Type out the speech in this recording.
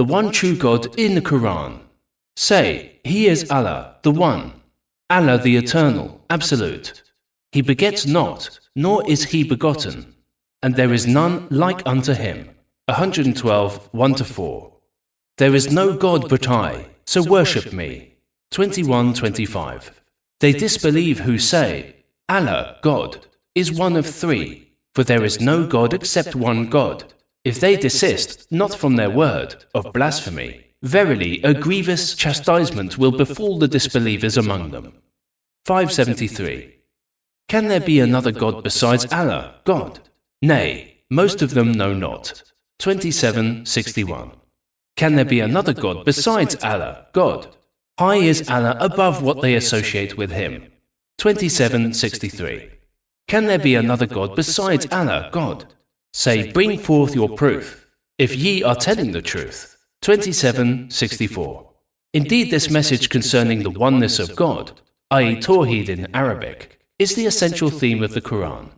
the one true God in the Quran. Say, He is Allah, the One, Allah the Eternal, Absolute. He begets not, nor is He begotten, and there is none like unto Him. 112, 1 4. There is no God but I, so worship me. 21 25. They disbelieve who say, Allah, God, is one of three, for there is no God except one God. If they desist not from their word of blasphemy, verily a grievous chastisement will befall the disbelievers among them. 573. Can there be another God besides Allah, God? Nay, most of them know not. 2761. Can there be another God besides Allah, God? High is Allah above what they associate with Him. 2763. Can there be another God besides Allah, God? Say, bring forth your proof, if ye are telling the truth. 2764. Indeed, this message concerning the oneness of God, i.e., Tawheed in Arabic, is the essential theme of the Quran.